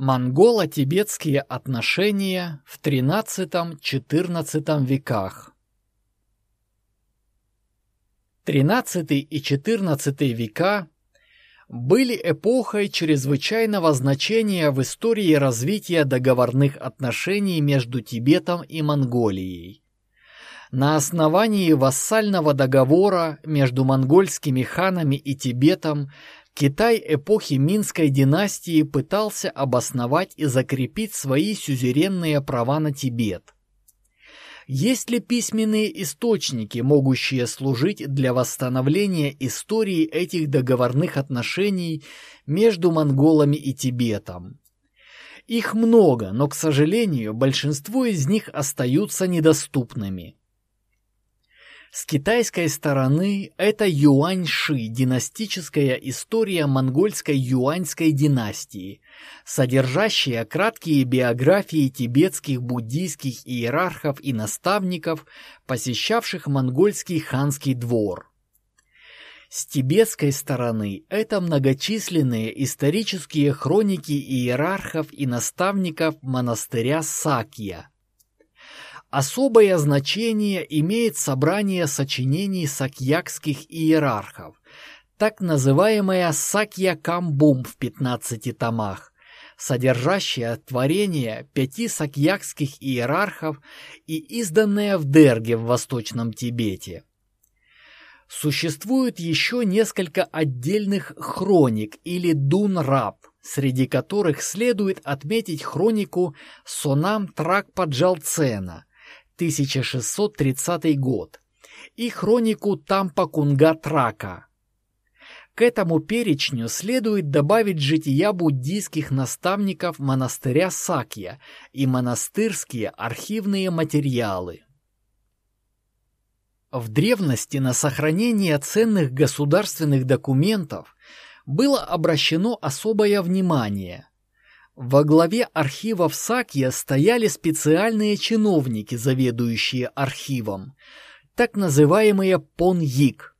Монголо-тибетские отношения в XIII-XIV веках XIII и XIV века были эпохой чрезвычайного значения в истории развития договорных отношений между Тибетом и Монголией. На основании вассального договора между монгольскими ханами и Тибетом Китай эпохи Минской династии пытался обосновать и закрепить свои сюзеренные права на Тибет. Есть ли письменные источники, могущие служить для восстановления истории этих договорных отношений между монголами и Тибетом? Их много, но, к сожалению, большинство из них остаются недоступными. С китайской стороны это Юаньши, династическая история монгольской юаньской династии, содержащая краткие биографии тибетских буддийских иерархов и наставников, посещавших монгольский ханский двор. С тибетской стороны это многочисленные исторические хроники иерархов и наставников монастыря Сакья – Особое значение имеет собрание сочинений сакьякских иерархов, так называемая Сакья Камбум в 15 томах, содержащая творение пяти сакьякских иерархов и изданное в Дерге в Восточном Тибете. Существует еще несколько отдельных хроник или дунраб, среди которых следует отметить хронику Сонам Тракпаджалцена – 1630 год, и хронику Тампа-Кунга Трака. К этому перечню следует добавить жития буддийских наставников монастыря Сакья и монастырские архивные материалы. В древности на сохранение ценных государственных документов было обращено особое внимание – во главе архивов Сакья стояли специальные чиновники, заведующие архивом, так называемые поньик.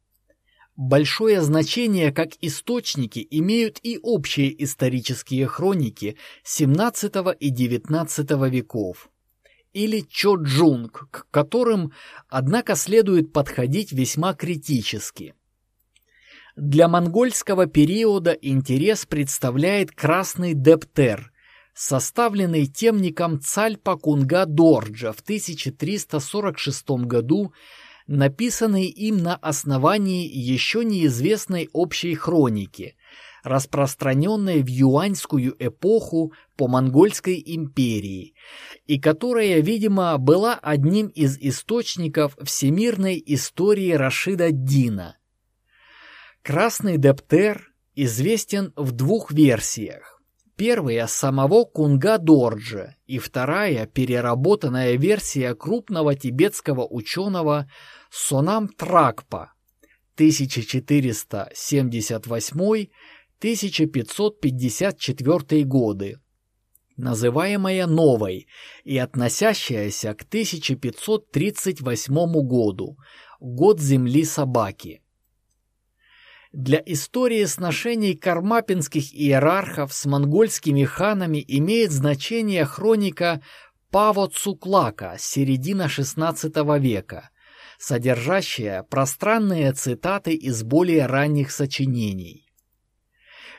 Большое значение как источники имеют и общие исторические хроники XVII и XIX веков, или чоджунг, к которым, однако, следует подходить весьма критически – для монгольского периода интерес представляет красный дептер, составленный темником Цальпа Кунга Дорджа в 1346 году, написанный им на основании еще неизвестной общей хроники, распространенной в юаньскую эпоху по Монгольской империи, и которая, видимо, была одним из источников всемирной истории Рашида Дина – Красный Дептер известен в двух версиях. Первая – самого Кунга Дорджа и вторая – переработанная версия крупного тибетского ученого Сонам Тракпа 1478-1554 годы, называемая новой и относящаяся к 1538 году, год земли собаки. Для истории сношений кармапинских иерархов с монгольскими ханами имеет значение хроника Паво Цуклака середина XVI века, содержащая пространные цитаты из более ранних сочинений.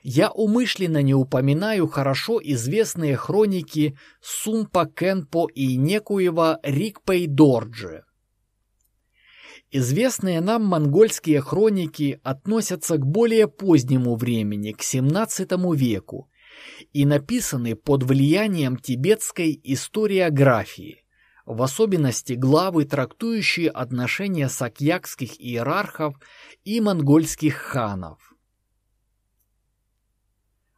Я умышленно не упоминаю хорошо известные хроники Сумпа Кенпо и некуева Рикпей Дорджи, Известные нам монгольские хроники относятся к более позднему времени, к XVII веку, и написаны под влиянием тибетской историографии, в особенности главы, трактующие отношения сакьякских иерархов и монгольских ханов.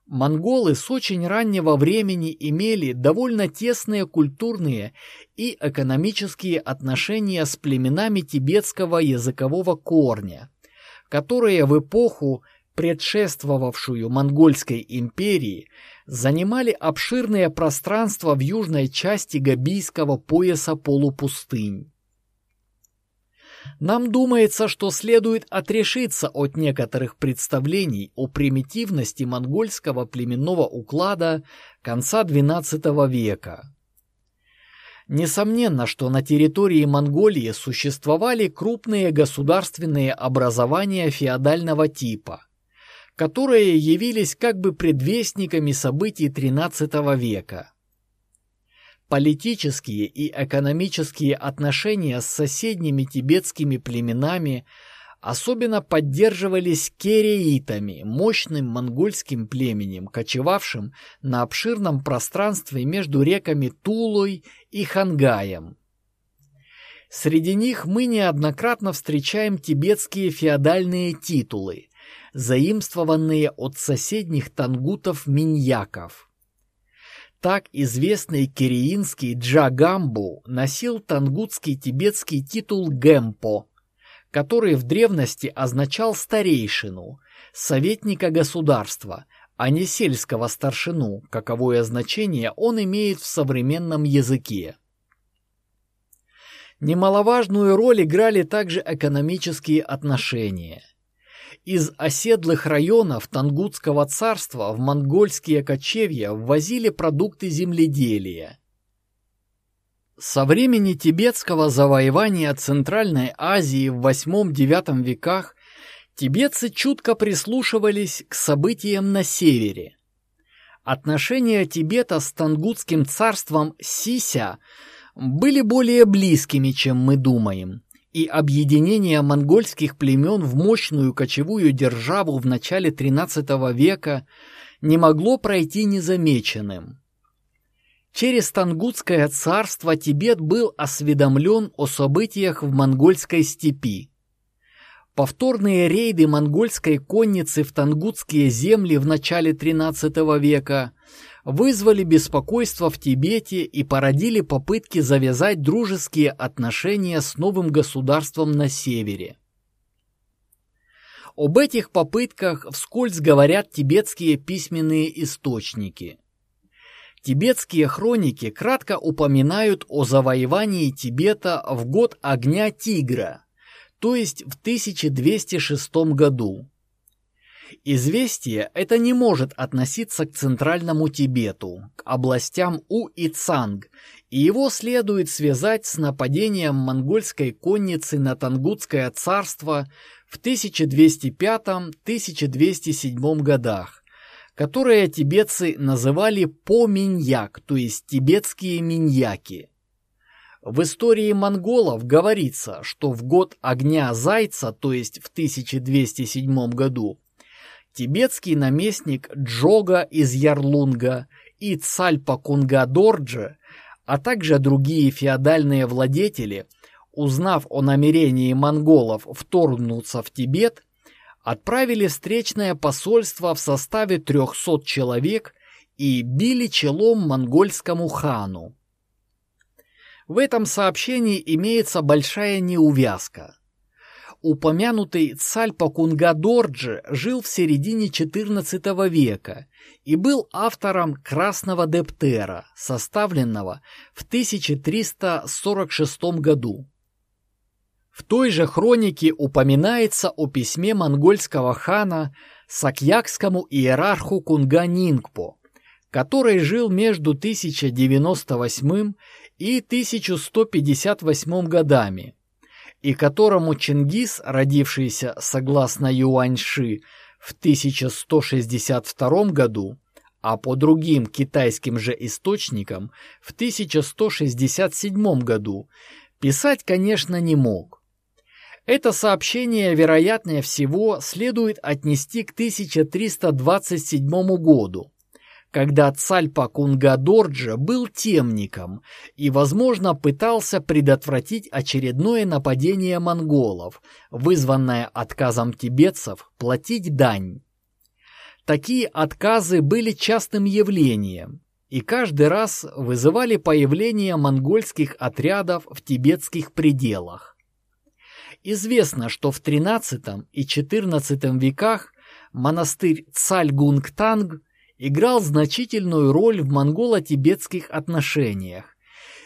Монголы с очень раннего времени имели довольно тесные культурные и экономические отношения с племенами тибетского языкового корня, которые в эпоху, предшествовавшую Монгольской империи, занимали обширное пространство в южной части Габийского пояса полупустынь. Нам думается, что следует отрешиться от некоторых представлений о примитивности монгольского племенного уклада конца XII века. Несомненно, что на территории Монголии существовали крупные государственные образования феодального типа, которые явились как бы предвестниками событий XIII века. Политические и экономические отношения с соседними тибетскими племенами особенно поддерживались кереитами, мощным монгольским племенем, кочевавшим на обширном пространстве между реками Тулой и Хангаем. Среди них мы неоднократно встречаем тибетские феодальные титулы, заимствованные от соседних тангутов-миньяков. Так известный кириинский Джагамбу носил тангутский тибетский титул Гемпо, который в древности означал старейшину, советника государства, а не сельского старшину, каковое значение он имеет в современном языке. Немаловажную роль играли также экономические отношения – из оседлых районов Тангутского царства в монгольские кочевья ввозили продукты земледелия. Со времени тибетского завоевания Центральной Азии в VIII-IX веках тибетцы чутко прислушивались к событиям на севере. Отношения Тибета с Тангутским царством Сися были более близкими, чем мы думаем и объединение монгольских племен в мощную кочевую державу в начале XIII века не могло пройти незамеченным. Через Тангутское царство Тибет был осведомлен о событиях в монгольской степи. Повторные рейды монгольской конницы в тангутские земли в начале XIII века – вызвали беспокойство в Тибете и породили попытки завязать дружеские отношения с новым государством на севере. Об этих попытках вскользь говорят тибетские письменные источники. Тибетские хроники кратко упоминают о завоевании Тибета в год огня Тигра, то есть в 1206 году. Известие это не может относиться к Центральному Тибету, к областям У и Цанг, и его следует связать с нападением монгольской конницы на Тангутское царство в 1205-1207 годах, которое тибетцы называли по-миньяк, то есть тибетские миньяки. В истории монголов говорится, что в год огня Зайца, то есть в 1207 году, тибетский наместник Джога из Ярлунга и Цальпа Кунгадорджи, а также другие феодальные владетели, узнав о намерении монголов вторгнуться в Тибет, отправили встречное посольство в составе 300 человек и били челом монгольскому хану. В этом сообщении имеется большая неувязка. Упомянутый Цальпа Кунгадорджи жил в середине XIV века и был автором «Красного Дептера», составленного в 1346 году. В той же хронике упоминается о письме монгольского хана сакьякскому иерарху Кунга Нингпо, который жил между 1098 и 1158 годами и которому Чингис, родившийся согласно Юаньши в 1162 году, а по другим китайским же источникам в 1167 году, писать, конечно, не мог. Это сообщение, вероятнее всего, следует отнести к 1327 году, когда Цальпа Кунгадорджа был темником и, возможно, пытался предотвратить очередное нападение монголов, вызванное отказом тибетцев платить дань. Такие отказы были частым явлением и каждый раз вызывали появление монгольских отрядов в тибетских пределах. Известно, что в XIII и XIV веках монастырь Цальгунгтанг играл значительную роль в монголо-тибетских отношениях,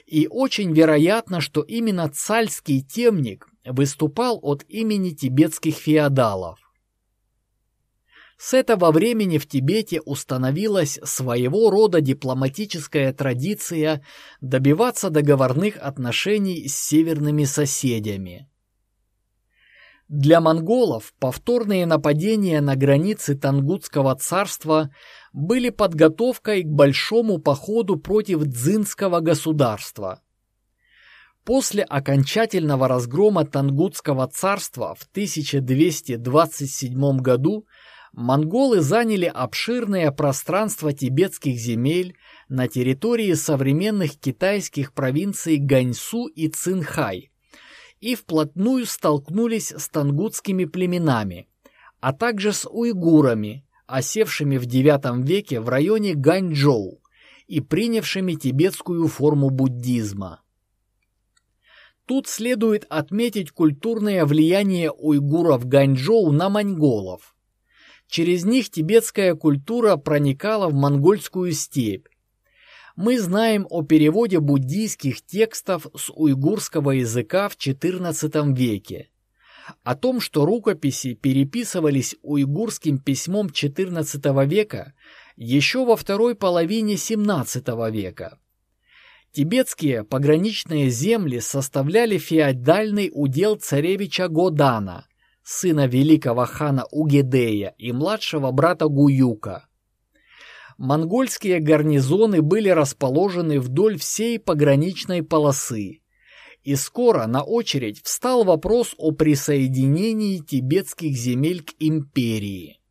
и очень вероятно, что именно цальский темник выступал от имени тибетских феодалов. С этого времени в Тибете установилась своего рода дипломатическая традиция добиваться договорных отношений с северными соседями. Для монголов повторные нападения на границы Тангутского царства были подготовкой к большому походу против дзинского государства. После окончательного разгрома Тангутского царства в 1227 году монголы заняли обширное пространство тибетских земель на территории современных китайских провинций Ганьсу и Цинхай и вплотную столкнулись с тангутскими племенами, а также с уйгурами, осевшими в IX веке в районе Ганьчжоу и принявшими тибетскую форму буддизма. Тут следует отметить культурное влияние уйгуров Ганьчжоу на монголов. Через них тибетская культура проникала в монгольскую степь. Мы знаем о переводе буддийских текстов с уйгурского языка в XIV веке. О том, что рукописи переписывались уйгурским письмом XIV века еще во второй половине XVII века. Тибетские пограничные земли составляли феодальный удел царевича Годана – сына великого хана Угедея и младшего брата Гуюка. Монгольские гарнизоны были расположены вдоль всей пограничной полосы, и скоро на очередь встал вопрос о присоединении тибетских земель к империи.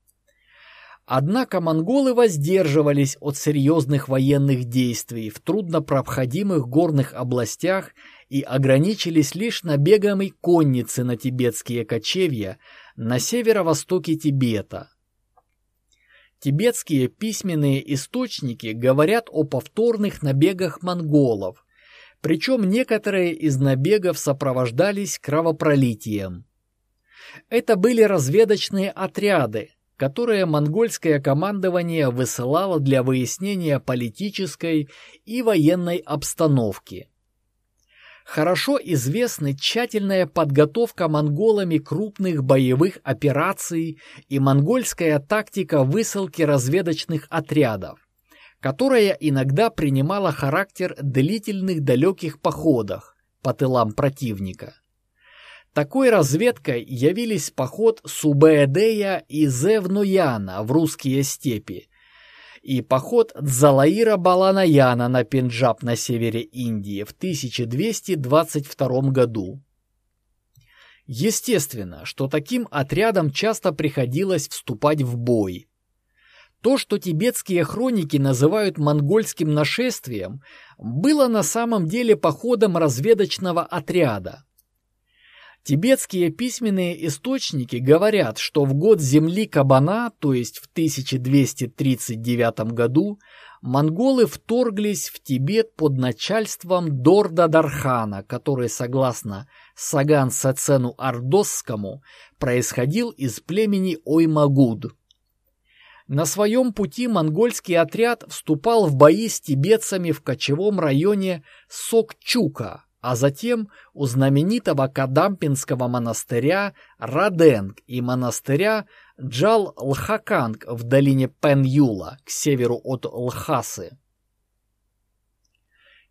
Однако монголы воздерживались от серьезных военных действий в труднопроходимых горных областях и ограничились лишь набегами конницы на тибетские кочевья на северо-востоке Тибета. Тибетские письменные источники говорят о повторных набегах монголов, причем некоторые из набегов сопровождались кровопролитием. Это были разведочные отряды, которые монгольское командование высылало для выяснения политической и военной обстановки хорошо известны тщательная подготовка монголами крупных боевых операций и монгольская тактика высылки разведочных отрядов, которая иногда принимала характер длительных далеких походов по тылам противника. Такой разведкой явились поход Субэдея и Зевнуяна в русские степи, и поход Дзалаира Баланаяна на Пенджаб на севере Индии в 1222 году. Естественно, что таким отрядам часто приходилось вступать в бой. То, что тибетские хроники называют монгольским нашествием, было на самом деле походом разведочного отряда. Тибетские письменные источники говорят, что в год земли Кабана, то есть в 1239 году, монголы вторглись в Тибет под начальством Дорда Дархана, который, согласно Саган Сацену Ардосскому, происходил из племени Оймагуд. На своем пути монгольский отряд вступал в бои с тибетцами в кочевом районе Сокчука – а затем у знаменитого Кадампинского монастыря Раденг и монастыря Джал-Лхаканг в долине Пен-Юла к северу от Лхасы.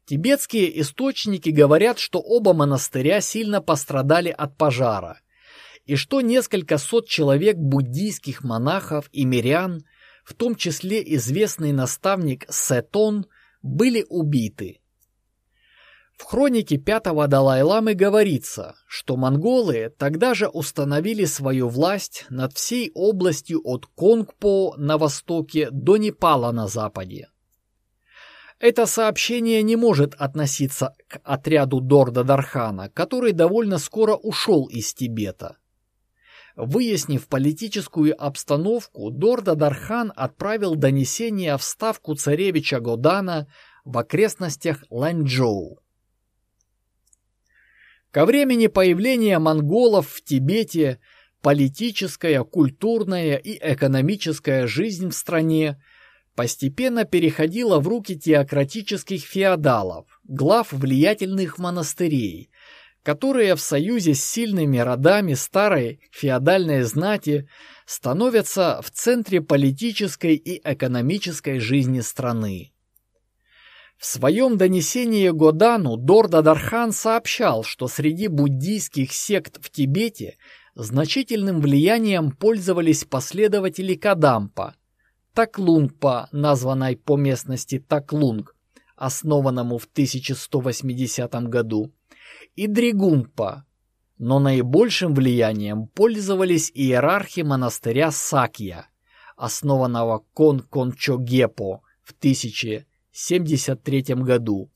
Тибетские источники говорят, что оба монастыря сильно пострадали от пожара, и что несколько сот человек буддийских монахов и мирян, в том числе известный наставник Сетон, были убиты – в хронике пятого Далай-ламы говорится, что монголы тогда же установили свою власть над всей областью от Конгпо на востоке до Непала на западе. Это сообщение не может относиться к отряду Дорда Дархана, который довольно скоро ушел из Тибета. Выяснив политическую обстановку, Дорда Дархан отправил донесение в ставку царевича Годана в окрестностях Ланчжоу. Ко времени появления монголов в Тибете политическая, культурная и экономическая жизнь в стране постепенно переходила в руки теократических феодалов, глав влиятельных монастырей, которые в союзе с сильными родами старой феодальной знати становятся в центре политической и экономической жизни страны. В своем донесении Годану Дорда Дархан сообщал, что среди буддийских сект в Тибете значительным влиянием пользовались последователи Кадампа, Таклунгпа, названной по местности Таклунг, основанному в 1180 году, и Дригумпа, но наибольшим влиянием пользовались иерархи монастыря Сакья, основанного Кон-Кончогепо в 1073 году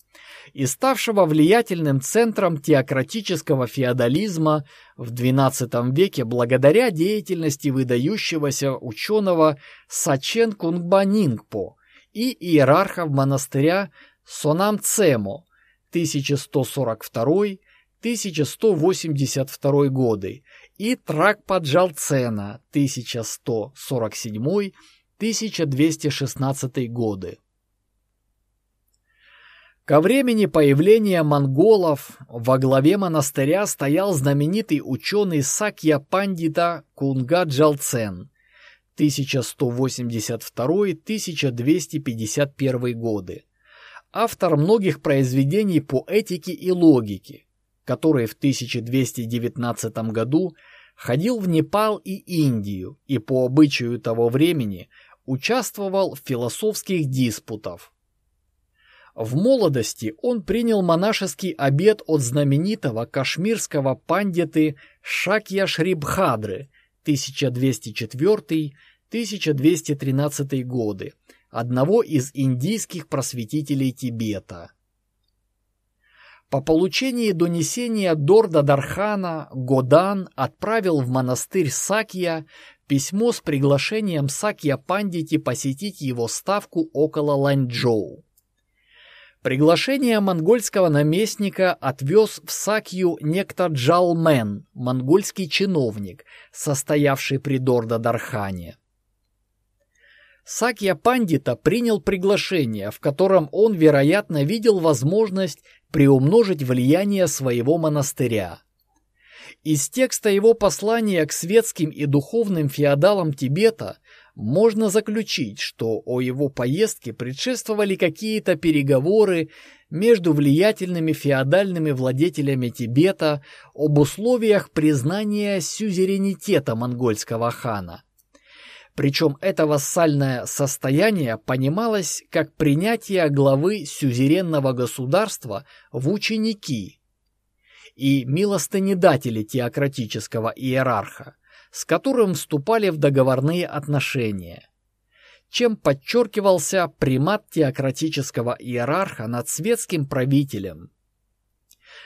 и ставшего влиятельным центром теократического феодализма в XII веке благодаря деятельности выдающегося ученого Сачен Кунгбанингпо и иерархов монастыря Сонам Цемо 1142-1182 годы и Тракпаджалцена 1147-1216 годы. Ко времени появления монголов во главе монастыря стоял знаменитый ученый Сакья Пандита Кунга Джалцен 1182-1251 годы, автор многих произведений по этике и логике, который в 1219 году ходил в Непал и Индию и по обычаю того времени участвовал в философских диспутах. В молодости он принял монашеский обет от знаменитого кашмирского пандиты Шакья Шрибхадры 1204-1213 годы, одного из индийских просветителей Тибета. По получении донесения Дорда Дархана Годан отправил в монастырь Сакья письмо с приглашением Сакья Пандити посетить его ставку около Ланчжоу. Приглашение монгольского наместника отвез в Сакью некто Джалмен, монгольский чиновник, состоявший при Дорда-Дархане. Сакья Пандита принял приглашение, в котором он, вероятно, видел возможность приумножить влияние своего монастыря. Из текста его послания к светским и духовным феодалам Тибета можно заключить, что о его поездке предшествовали какие-то переговоры между влиятельными феодальными владетелями Тибета об условиях признания сюзеренитета монгольского хана. Причем это вассальное состояние понималось как принятие главы сюзеренного государства в ученики и милостынедатели теократического иерарха с которым вступали в договорные отношения, чем подчеркивался примат теократического иерарха над светским правителем.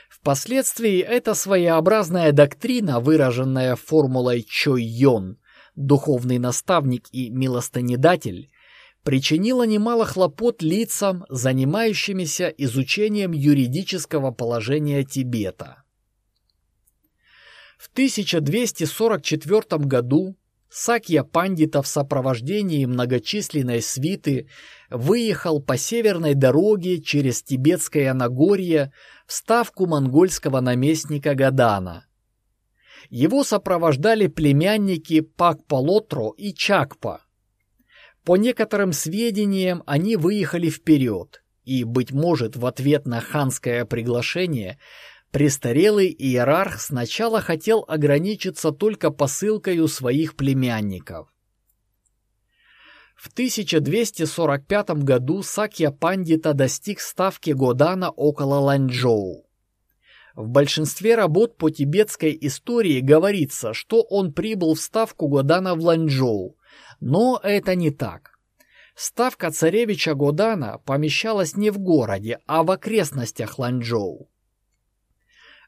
Впоследствии эта своеобразная доктрина, выраженная формулой Чой-Йон, духовный наставник и милостынедатель, причинила немало хлопот лицам, занимающимися изучением юридического положения Тибета. В 1244 году Сакья Пандита в сопровождении многочисленной свиты выехал по северной дороге через Тибетское Нагорье в ставку монгольского наместника Гадана. Его сопровождали племянники Пакпалотро и Чакпа. По некоторым сведениям, они выехали вперед, и, быть может, в ответ на ханское приглашение – Престарелый иерарх сначала хотел ограничиться только посылкой своих племянников. В 1245 году Сакья Пандита достиг ставки Годана около Ланчжоу. В большинстве работ по тибетской истории говорится, что он прибыл в ставку Годана в Ланчжоу, но это не так. Ставка царевича Годана помещалась не в городе, а в окрестностях Ланчжоу.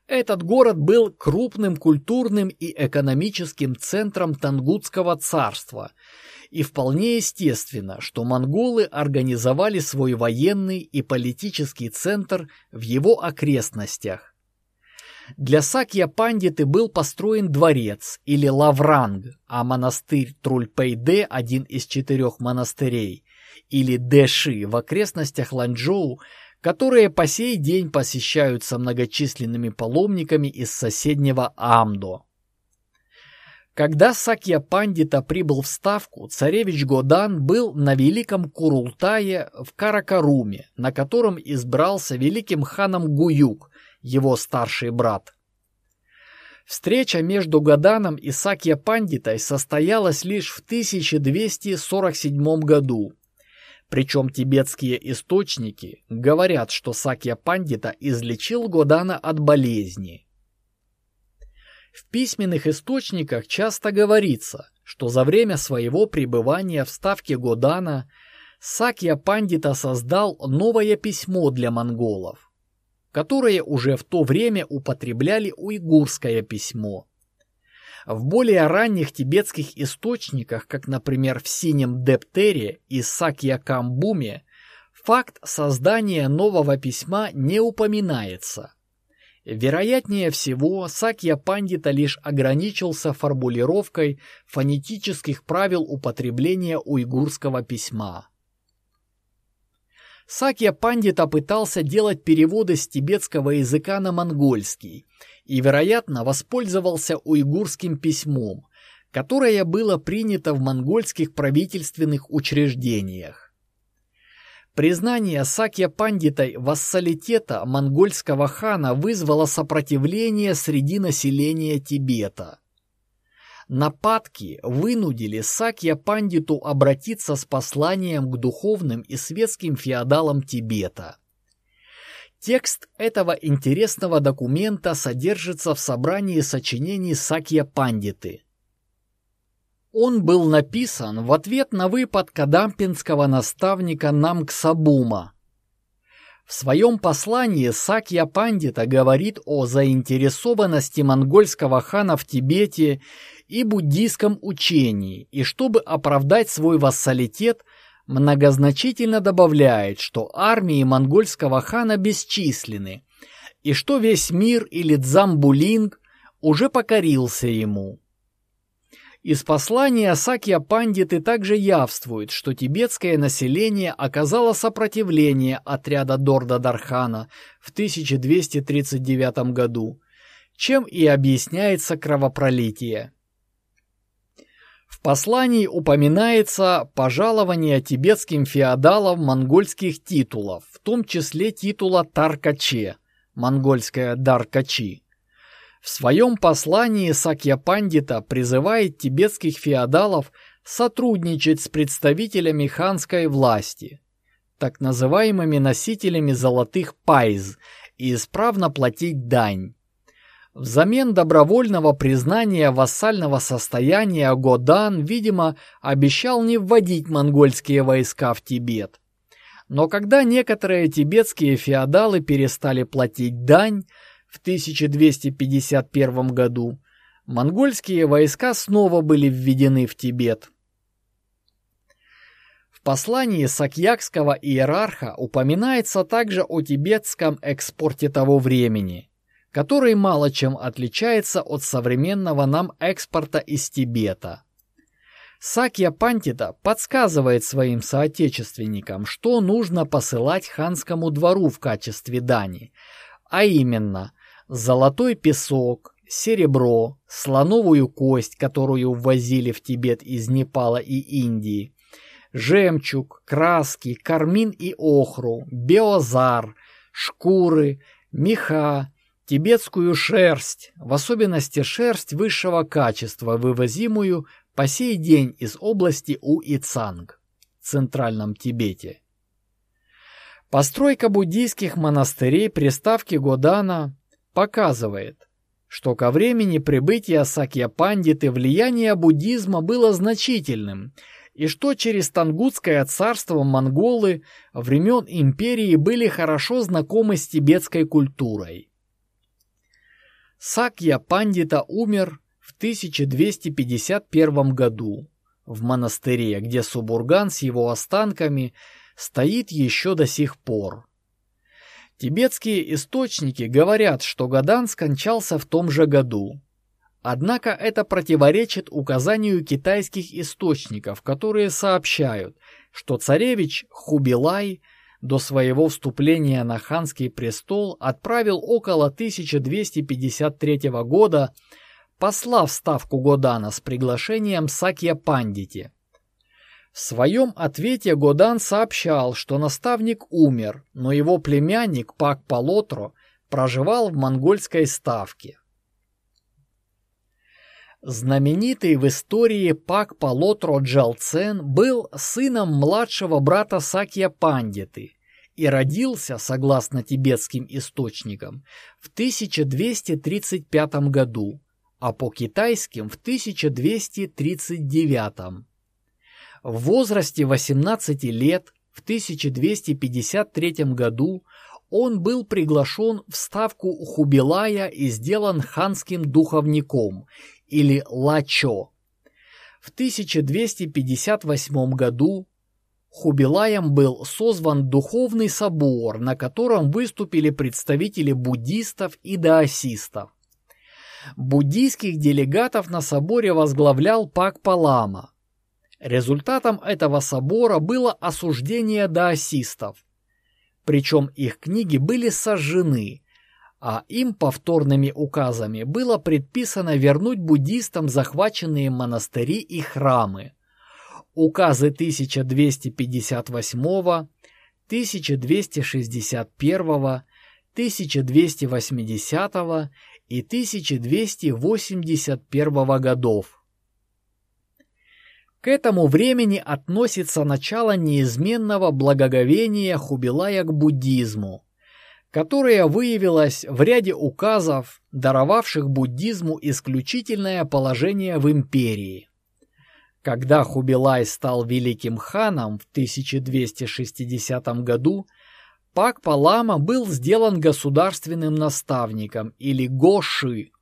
Этот город был крупным культурным и экономическим центром Тангутского царства, и вполне естественно, что монголы организовали свой военный и политический центр в его окрестностях. Для Сакья Пандиты был построен дворец или лавранг, а монастырь Трульпейде, один из четырех монастырей, или Дэши в окрестностях Ланчжоу, которые по сей день посещаются многочисленными паломниками из соседнего Амдо. Когда Сакья Пандита прибыл в Ставку, царевич Годан был на Великом Курултае в Каракаруме, на котором избрался великим ханом Гуюк, его старший брат. Встреча между Годаном и Сакья Пандитой состоялась лишь в 1247 году. Причем тибетские источники говорят, что Сакья Пандита излечил Годана от болезни. В письменных источниках часто говорится, что за время своего пребывания в ставке Годана Сакья Пандита создал новое письмо для монголов, которое уже в то время употребляли уйгурское письмо. В более ранних тибетских источниках, как, например, в Синем Дептере и Сакья Камбуме, факт создания нового письма не упоминается. Вероятнее всего, Сакья Пандита лишь ограничился формулировкой фонетических правил употребления уйгурского письма. Сакья Пандита пытался делать переводы с тибетского языка на монгольский и, вероятно, воспользовался уйгурским письмом, которое было принято в монгольских правительственных учреждениях. Признание Сакья Пандитой вассалитета монгольского хана вызвало сопротивление среди населения Тибета. Нападки вынудили Сакья Пандиту обратиться с посланием к духовным и светским феодалам Тибета. Текст этого интересного документа содержится в собрании сочинений Сакья Пандиты – он был написан в ответ на выпад кадампинского наставника Намксабума. В своем послании Сакья Пандита говорит о заинтересованности монгольского хана в Тибете и буддийском учении, и чтобы оправдать свой вассалитет, многозначительно добавляет, что армии монгольского хана бесчисленны, и что весь мир или Дзамбулинг уже покорился ему. Из послания Сакья Пандиты также явствует, что тибетское население оказало сопротивление отряда Дорда Дархана в 1239 году, чем и объясняется кровопролитие. В послании упоминается пожалование тибетским феодалам монгольских титулов, в том числе титула Таркаче, монгольское Даркачи. В своем послании Сакья Пандита призывает тибетских феодалов сотрудничать с представителями ханской власти, так называемыми носителями золотых пайз, и исправно платить дань. Взамен добровольного признания вассального состояния Годан, видимо, обещал не вводить монгольские войска в Тибет. Но когда некоторые тибетские феодалы перестали платить дань, в 1251 году монгольские войска снова были введены в Тибет. В послании сакьякского иерарха упоминается также о тибетском экспорте того времени, который мало чем отличается от современного нам экспорта из Тибета. Сакья Пантита подсказывает своим соотечественникам, что нужно посылать ханскому двору в качестве дани, а именно золотой песок, серебро, слоновую кость, которую ввозили в Тибет из Непала и Индии, жемчуг, краски, кармин и охру, биозар, шкуры, меха, тибетскую шерсть, в особенности шерсть высшего качества, вывозимую по сей день из области Уицанг в Центральном Тибете. Постройка буддийских монастырей при ставке Годана показывает, что ко времени прибытия Сакья Пандиты влияние буддизма было значительным, и что через Тангутское царство монголы времен империи были хорошо знакомы с тибетской культурой. Сакья Пандита умер в 1251 году в монастыре, где Субурган с его останками стоит еще до сих пор. Тибетские источники говорят, что Гадан скончался в том же году. Однако это противоречит указанию китайских источников, которые сообщают, что царевич Хубилай до своего вступления на ханский престол отправил около 1253 года посла в ставку Годана с приглашением Сакья Пандити. В своем ответе Годан сообщал, что наставник умер, но его племянник Пак Палотро проживал в монгольской ставке. Знаменитый в истории Пак Палотро Джалцен был сыном младшего брата Сакья Пандиты и родился, согласно тибетским источникам, в 1235 году, а по китайским в 1239. В возрасте 18 лет в 1253 году он был приглашен в ставку Хубилая и сделан ханским духовником или лачо. В 1258 году Хубилаем был созван духовный собор, на котором выступили представители буддистов и даосистов. Буддийских делегатов на соборе возглавлял Пак Палама. Результатом этого собора было осуждение даосистов. Причем их книги были сожжены, а им повторными указами было предписано вернуть буддистам захваченные монастыри и храмы. Указы 1258, 1261, 1280 и 1281 годов. К этому времени относится начало неизменного благоговения Хубилая к буддизму, которое выявилось в ряде указов, даровавших буддизму исключительное положение в империи. Когда Хубилай стал великим ханом в 1260 году, Пак Палама был сделан государственным наставником или Гоши.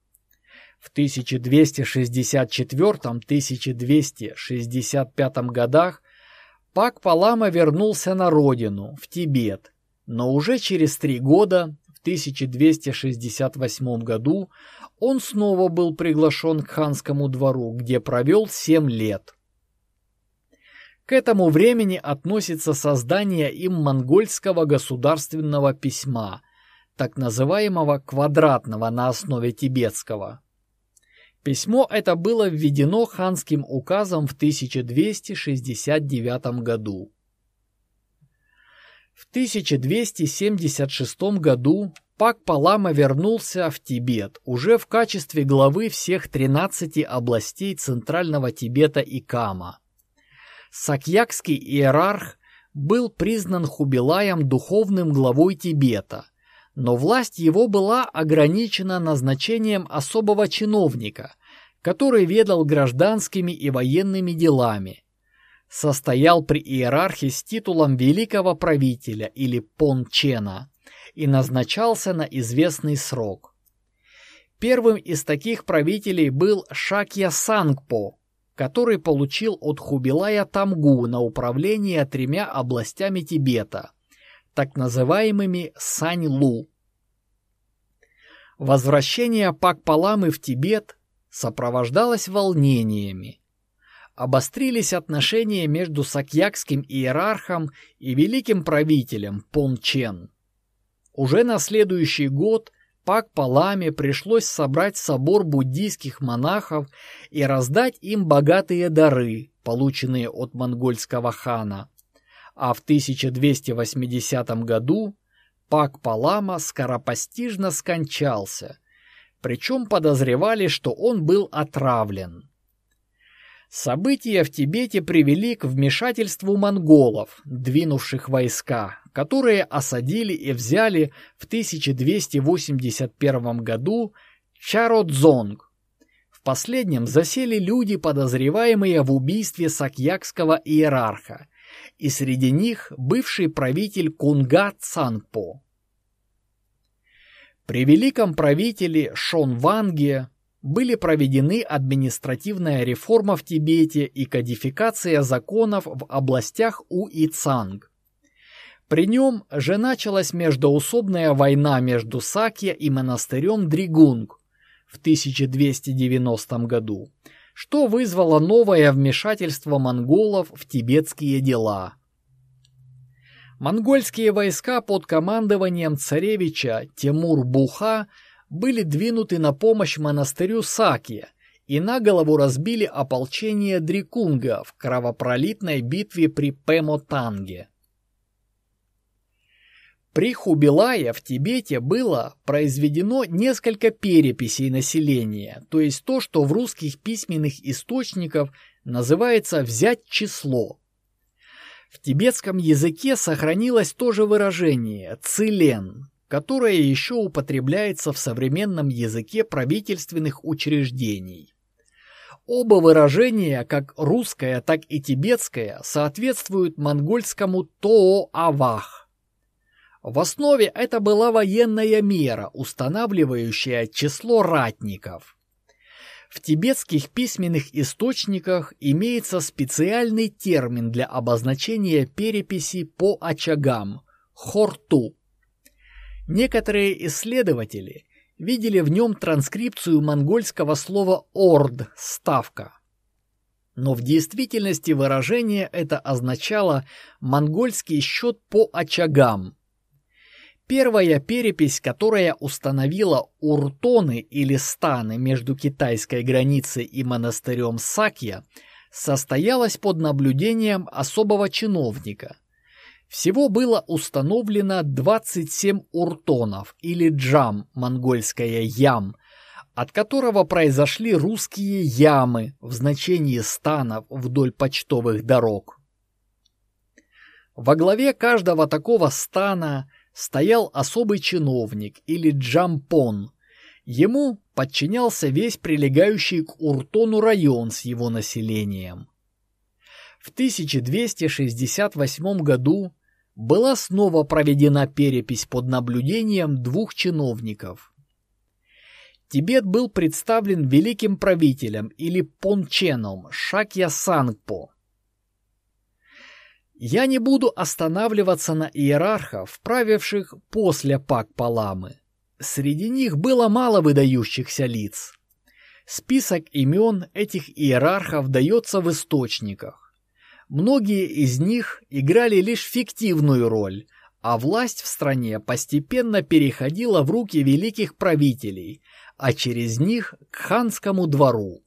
В 1264-1265 годах Пак Палама вернулся на родину, в Тибет, но уже через три года, в 1268 году, он снова был приглашен к ханскому двору, где провел семь лет. К этому времени относится создание им монгольского государственного письма, так называемого квадратного на основе тибетского. Письмо это было введено ханским указом в 1269 году. В 1276 году Пак Палама вернулся в Тибет уже в качестве главы всех 13 областей Центрального Тибета и Кама – Сакьякский иерарх был признан Хубилаем духовным главой Тибета, но власть его была ограничена назначением особого чиновника, который ведал гражданскими и военными делами, состоял при иерархе с титулом великого правителя или пончена и назначался на известный срок. Первым из таких правителей был Шакья Сангпо, который получил от Хубилая Тамгу на управление тремя областями Тибета, так называемыми Сань-Лу. Возвращение Пак-Паламы в Тибет сопровождалось волнениями. Обострились отношения между сакьякским иерархом и великим правителем Пон Чен. Уже на следующий год Пак Паламе пришлось собрать собор буддийских монахов и раздать им богатые дары, полученные от монгольского хана. А в 1280 году Пак Палама скоропостижно скончался, причем подозревали, что он был отравлен. События в Тибете привели к вмешательству монголов, двинувших войска, которые осадили и взяли в 1281 году Чародзонг. В последнем засели люди, подозреваемые в убийстве сакьякского иерарха, и среди них бывший правитель Кунга Цангпо. При великом правителе Шонванге были проведены административная реформа в Тибете и кодификация законов в областях У и Цанг. При нем же началась междоусобная война между Сакья и монастырем Дригунг в 1290 году, что вызвало новое вмешательство монголов в тибетские дела. Монгольские войска под командованием царевича Тимур-Буха были двинуты на помощь монастырю Сакия и на голову разбили ополчение Дрикунга в кровопролитной битве при Пемотанге. При Хубилае в Тибете было произведено несколько переписей населения, то есть то, что в русских письменных источниках называется «взять число». В тибетском языке сохранилось то же выражение «цилен», которое еще употребляется в современном языке правительственных учреждений. Оба выражения, как русское, так и тибетское, соответствуют монгольскому «тоо-авах», в основе это была военная мера, устанавливающая число ратников. В тибетских письменных источниках имеется специальный термин для обозначения переписи по очагам – хорту. Некоторые исследователи видели в нем транскрипцию монгольского слова «орд» – «ставка». Но в действительности выражение это означало монгольский счет по очагам – Первая перепись, которая установила уртоны или станы между китайской границей и монастырем Сакья, состоялась под наблюдением особого чиновника. Всего было установлено 27 уртонов или джам, монгольская ям, от которого произошли русские ямы в значении станов вдоль почтовых дорог. Во главе каждого такого стана – стоял особый чиновник или джампон. Ему подчинялся весь прилегающий к Уртону район с его населением. В 1268 году была снова проведена перепись под наблюдением двух чиновников. Тибет был представлен великим правителем или понченом Шакья Сангпо, я не буду останавливаться на иерархов, правивших после Пак-Паламы. Среди них было мало выдающихся лиц. Список имен этих иерархов дается в источниках. Многие из них играли лишь фиктивную роль, а власть в стране постепенно переходила в руки великих правителей, а через них к ханскому двору.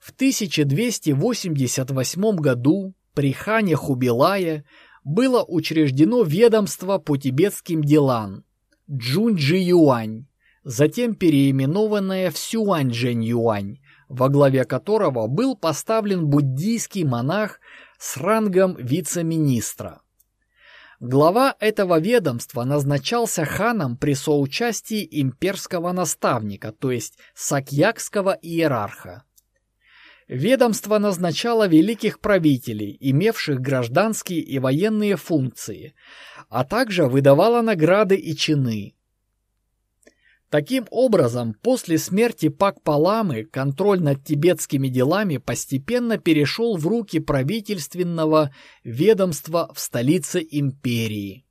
В 1288 году при хане Хубилае было учреждено ведомство по тибетским делам Джунджи-Юань, затем переименованное в Сюань-Джэнь-Юань, во главе которого был поставлен буддийский монах с рангом вице-министра. Глава этого ведомства назначался ханом при соучастии имперского наставника, то есть сакьякского иерарха. Ведомство назначало великих правителей, имевших гражданские и военные функции, а также выдавало награды и чины. Таким образом, после смерти Пак-Паламы контроль над тибетскими делами постепенно перешел в руки правительственного ведомства в столице империи.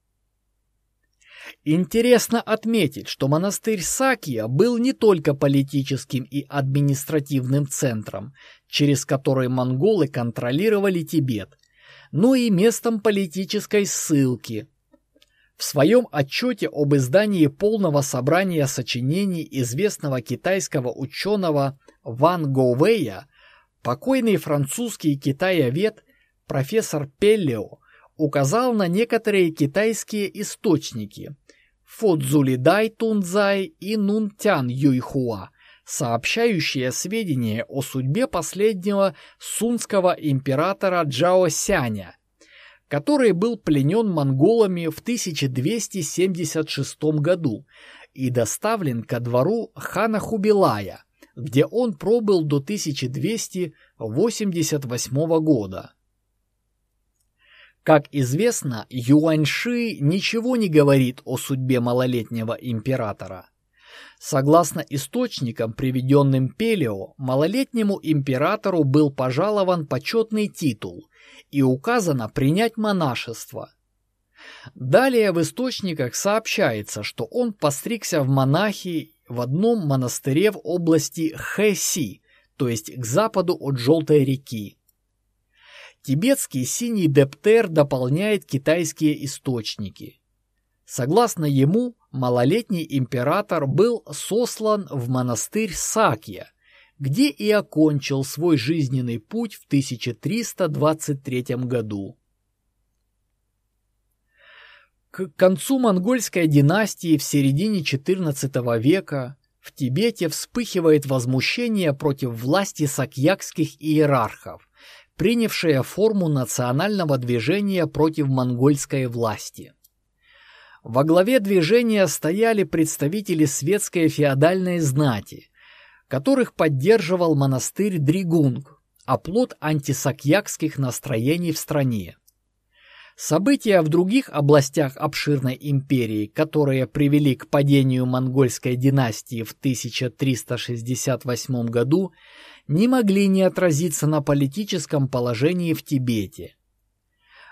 Интересно отметить, что монастырь Сакия был не только политическим и административным центром, через который монголы контролировали Тибет, но и местом политической ссылки. В своем отчете об издании полного собрания сочинений известного китайского ученого Ван Гоувея покойный французский китаевед профессор Пеллео указал на некоторые китайские источники. Фодзулидай Тунзай и Нунтян Юйхуа, сообщающие сведения о судьбе последнего сунского императора Джао Сяня, который был пленен монголами в 1276 году и доставлен ко двору хана Хубилая, где он пробыл до 1288 года. Как известно, Юаньши ничего не говорит о судьбе малолетнего императора. Согласно источникам, приведенным Пелео, малолетнему императору был пожалован почетный титул и указано принять монашество. Далее в источниках сообщается, что он постригся в монахи в одном монастыре в области Хэси, то есть к западу от Желтой реки. Тибетский синий дептер дополняет китайские источники. Согласно ему, малолетний император был сослан в монастырь Сакья, где и окончил свой жизненный путь в 1323 году. К концу монгольской династии в середине XIV века в Тибете вспыхивает возмущение против власти сакьякских иерархов, принявшее форму национального движения против монгольской власти. Во главе движения стояли представители светской феодальной знати, которых поддерживал монастырь Дригунг, оплот антисакьякских настроений в стране. События в других областях обширной империи, которые привели к падению монгольской династии в 1368 году, не могли не отразиться на политическом положении в Тибете.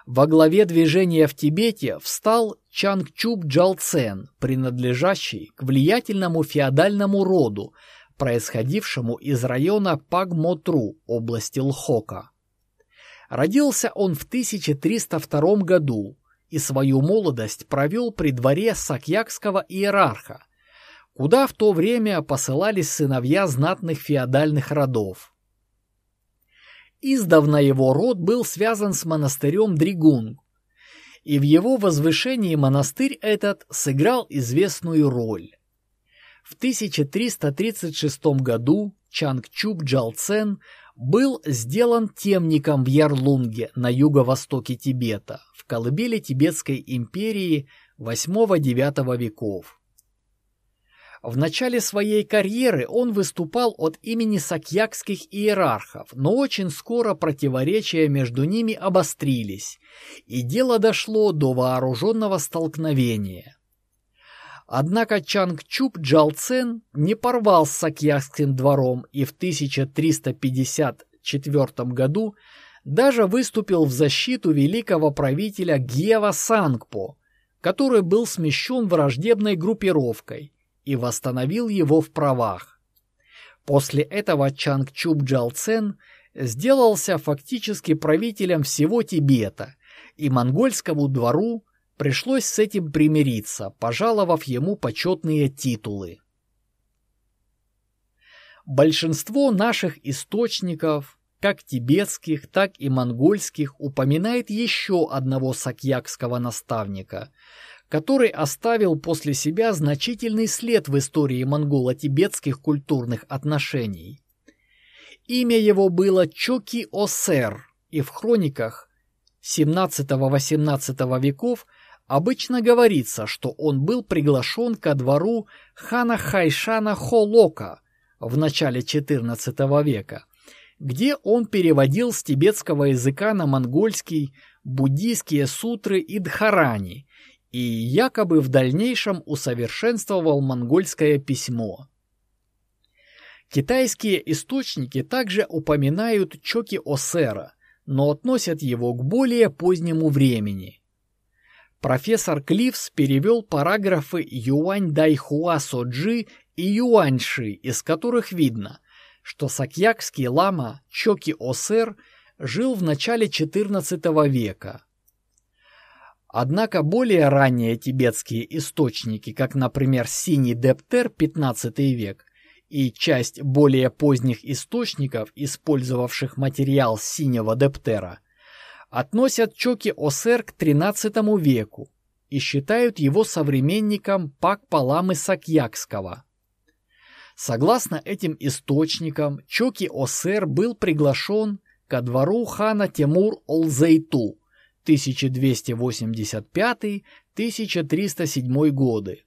Во главе движения в Тибете встал Чангчуб Джалцен, принадлежащий к влиятельному феодальному роду, происходившему из района Пагмотру, области Лхока. Родился он в 1302 году и свою молодость провел при дворе сакьякского иерарха, куда в то время посылались сыновья знатных феодальных родов. Издавна его род был связан с монастырем Дригунг, и в его возвышении монастырь этот сыграл известную роль. В 1336 году Чангчуб Джалцен был сделан темником в Ярлунге на юго-востоке Тибета, в колыбели Тибетской империи VIII-IX веков. В начале своей карьеры он выступал от имени сакьякских иерархов, но очень скоро противоречия между ними обострились, и дело дошло до вооруженного столкновения. Однако Чангчуб Джалцен не порвал с Сакьякским двором и в 1354 году даже выступил в защиту великого правителя Гева Сангпо, который был смещен враждебной группировкой и восстановил его в правах. После этого Чангчуб Джалцен сделался фактически правителем всего Тибета, и монгольскому двору Пришлось с этим примириться, пожаловав ему почетные титулы. Большинство наших источников, как тибетских, так и монгольских, упоминает еще одного сакьякского наставника, который оставил после себя значительный след в истории монголо-тибетских культурных отношений. Имя его было Чоки Осер, и в хрониках XVII-XVIII веков – Обычно говорится, что он был приглашен ко двору хана Хайшана Холока в начале XIV века, где он переводил с тибетского языка на монгольский буддийские сутры и дхарани и якобы в дальнейшем усовершенствовал монгольское письмо. Китайские источники также упоминают Чоки Осера, но относят его к более позднему времени – Профессор Кливс перевел параграфы Юань Дайхуа Соджи и Юаньши, из которых видно, что сакьякский лама Чоки Осер жил в начале XIV века. Однако более ранние тибетские источники, как, например, Синий Дептер XV век и часть более поздних источников, использовавших материал Синего Дептера – относят Чоки Осер к XIII веку и считают его современником Пак-Паламы Сакьякского. Согласно этим источникам, Чоки Осер был приглашен ко двору хана Тимур Олзейту 1285-1307 годы.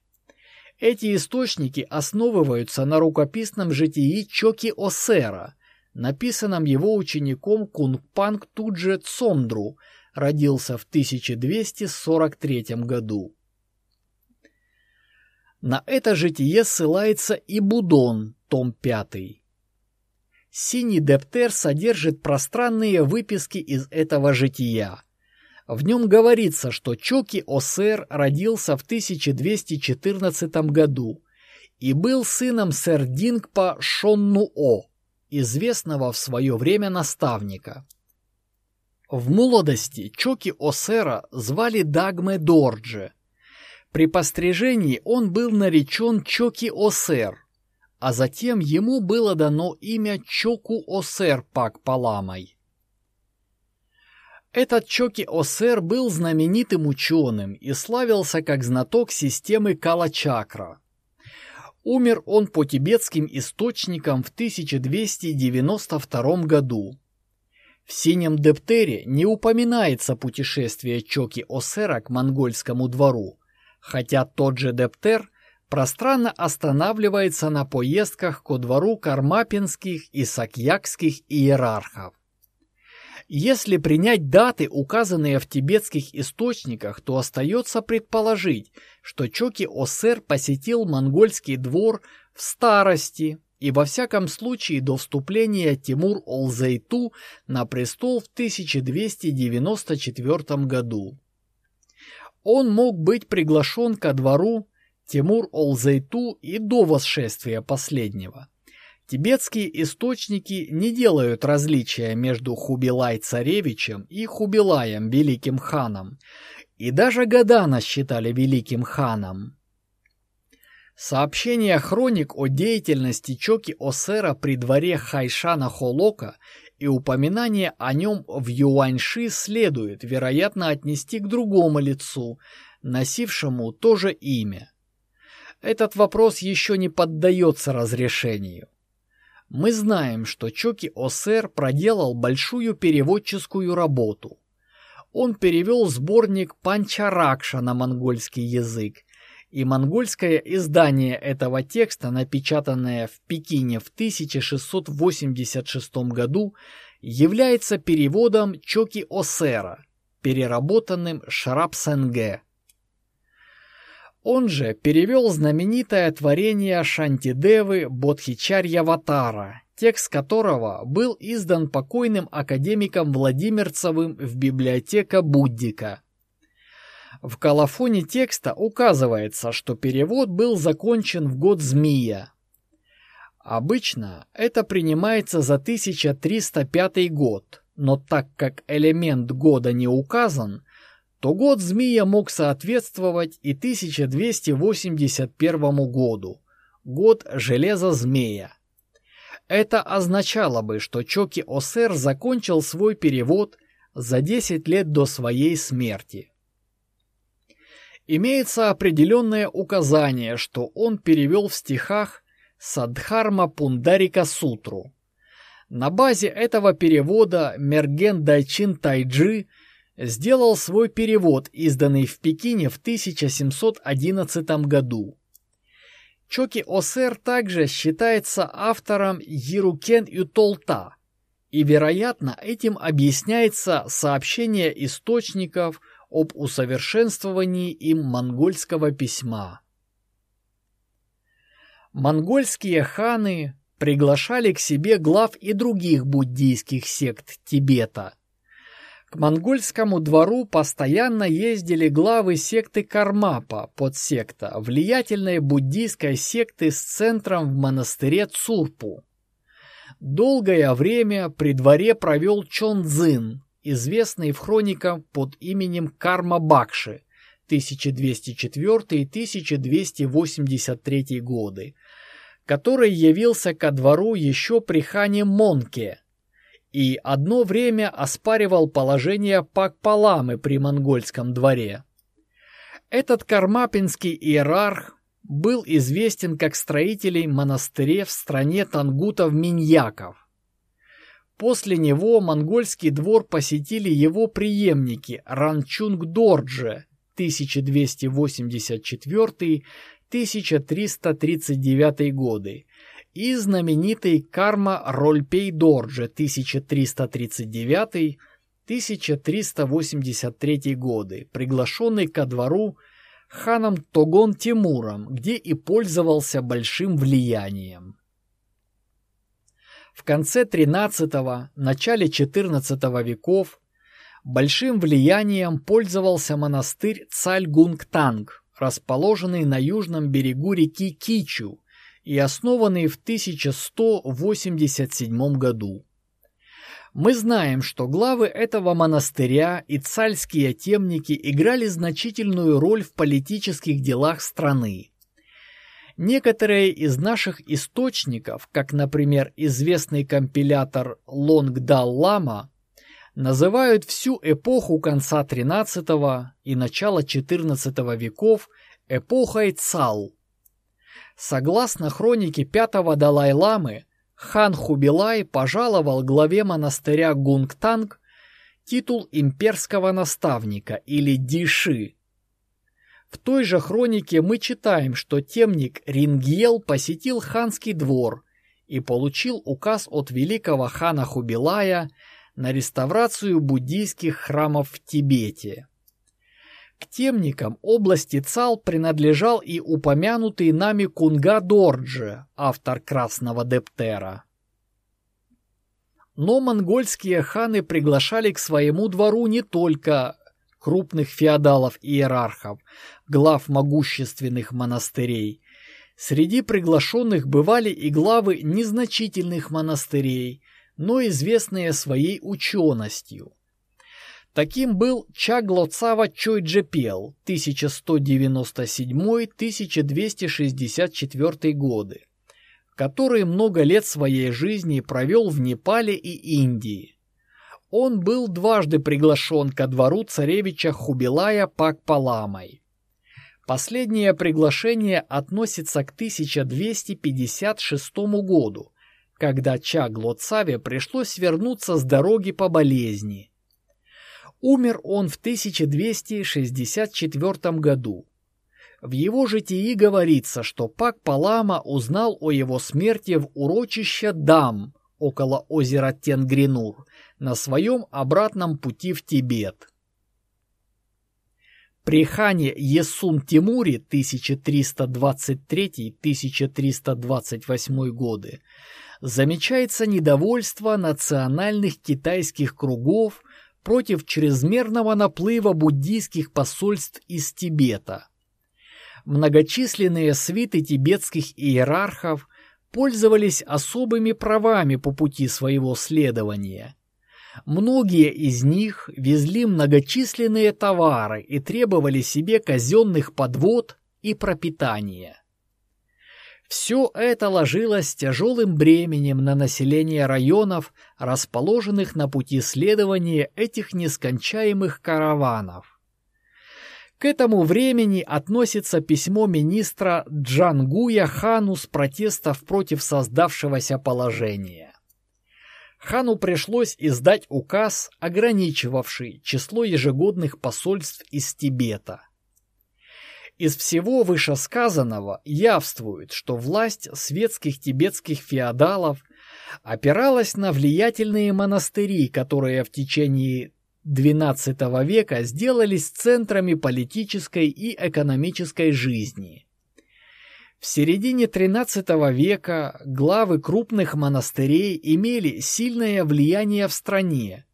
Эти источники основываются на рукописном житии Чоки Осера – написанном его учеником Кунпанг Тудже Цомдру, родился в 1243 году. На это житие ссылается и Будон, том 5. Синий Дептер содержит пространные выписки из этого жития. В нем говорится, что Чоки Осер родился в 1214 году и был сыном В молодости Чоки Осера звали Дагме Дорджи. При пострижении он был наречен Чоки Осер, а затем ему было дано имя Чоку Осер Пак Паламай. Этот Чоки Осер был знаменитым ученым и славился как знаток системы Кала-Чакра. Умер он по тибетским источникам в 1292 году. В синем дептере не упоминается путешествие Чоки Осера к монгольскому двору, хотя тот же Дептер пространно останавливается на поездках ко двору кармапинских и сакьякских иерархов. Если принять даты, указанные в тибетских источниках, то остается предположить, что Чоки Осер посетил монгольский двор в старости и во всяком случае до вступления Тимур-Олзейту на престол в 1294 году. Он мог быть приглашен ко двору Тимур-Олзейту и до восшествия последнего. Тибетские источники не делают различия между Хубилай-царевичем и Хубилаем, великим ханом, и даже Гадана считали великим ханом. Сообщения хроник о деятельности Чоки Осера при дворе Хайшана Холока и упоминание о нем в Юаньши следует, вероятно, отнести к другому лицу, носившему то же имя. Этот вопрос еще не поддается разрешению. Мы знаем, что Чоки Осер проделал большую переводческую работу. Он перевел сборник Панчаракша на монгольский язык, и монгольское издание этого текста, напечатанное в Пекине в 1686 году, является переводом Чоки Осера, переработанным Шрапсенге. Он же перевел знаменитое творение Шантидевы Бодхичарьяватара, текст которого был издан покойным академиком Владимирцевым в библиотека Буддика. В колофоне текста указывается, что перевод был закончен в год Змея. Обычно это принимается за 1305 год, но так как элемент года не указан, то год змея мог соответствовать и 1281 году, год железа змея. Это означало бы, что Чоки Осер закончил свой перевод за 10 лет до своей смерти. Имеется определенное указание, что он перевел в стихах Садхарма Пундарика Сутру. На базе этого перевода Мерген Дайчин Тайджи – сделал свой перевод, изданный в Пекине в 1711 году. Чоки Осер также считается автором Ерукен Ютолта, и, вероятно, этим объясняется сообщение источников об усовершенствовании им монгольского письма. Монгольские ханы приглашали к себе глав и других буддийских сект Тибета – к монгольскому двору постоянно ездили главы секты Кармапа, подсекта, влиятельной буддийской секты с центром в монастыре Цурпу. Долгое время при дворе провел Чон Цзин, известный в хрониках под именем Карма Бакши 1204-1283 годы, который явился ко двору еще при хане Монке и одно время оспаривал положение Пакпаламы при монгольском дворе. Этот кармапинский иерарх был известен как строителей монастырей в стране тангутов-миньяков. После него монгольский двор посетили его преемники Ранчунг-Дорджи 1284-1339 годы и знаменитый Карма Рольпей Дорджи 1339-1383 годы, приглашенный ко двору ханом Тогон Тимуром, где и пользовался большим влиянием. В конце XIII – начале XIV веков большим влиянием пользовался монастырь Цальгунгтанг, расположенный на южном берегу реки Кичу, и основанный в 1187 году. Мы знаем, что главы этого монастыря и цальские темники играли значительную роль в политических делах страны. Некоторые из наших источников, как, например, известный компилятор Лонгдал-Лама, называют всю эпоху конца XIII и начала XIV веков эпохой Цал. Согласно хронике пятого Далай-ламы, хан Хубилай пожаловал главе монастыря Гунгтанг титул имперского наставника или диши. В той же хронике мы читаем, что темник Рингьел посетил ханский двор и получил указ от великого хана Хубилая на реставрацию буддийских храмов в Тибете. К темникам области Цал принадлежал и упомянутый нами Кунга Дорджи, автор Красного Дептера. Но монгольские ханы приглашали к своему двору не только крупных феодалов и иерархов, глав могущественных монастырей. Среди приглашенных бывали и главы незначительных монастырей, но известные своей ученостью. Таким был Чаглоцава Чойджепел 1197-1264 годы, который много лет своей жизни провел в Непале и Индии. Он был дважды приглашен ко двору царевича Хубилая Пакпаламой. Последнее приглашение относится к 1256 году, когда Чаглоцаве пришлось вернуться с дороги по болезни – Умер он в 1264 году. В его житии говорится, что Пак Палама узнал о его смерти в урочище Дам около озера Тенгринур на своем обратном пути в Тибет. При хане Есун Тимуре 1323-1328 годы замечается недовольство национальных китайских кругов против чрезмерного наплыва буддийских посольств из Тибета. Многочисленные свиты тибетских иерархов пользовались особыми правами по пути своего следования. Многие из них везли многочисленные товары и требовали себе казенных подвод и пропитания. Все это ложилось тяжелым бременем на население районов, расположенных на пути следования этих нескончаемых караванов. К этому времени относится письмо министра Джангуя хану с протестов против создавшегося положения. Хану пришлось издать указ, ограничивавший число ежегодных посольств из Тибета – из всего вышесказанного явствует, что власть светских тибетских феодалов опиралась на влиятельные монастыри, которые в течение XII века сделались центрами политической и экономической жизни. В середине XIII века главы крупных монастырей имели сильное влияние в стране,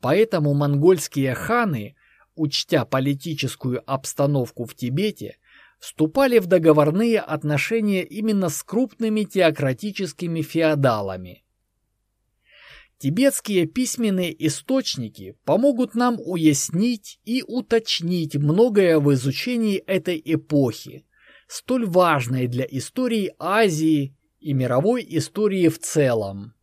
поэтому монгольские ханы учтя политическую обстановку в Тибете, вступали в договорные отношения именно с крупными теократическими феодалами. Тибетские письменные источники помогут нам уяснить и уточнить многое в изучении этой эпохи, столь важной для истории Азии и мировой истории в целом.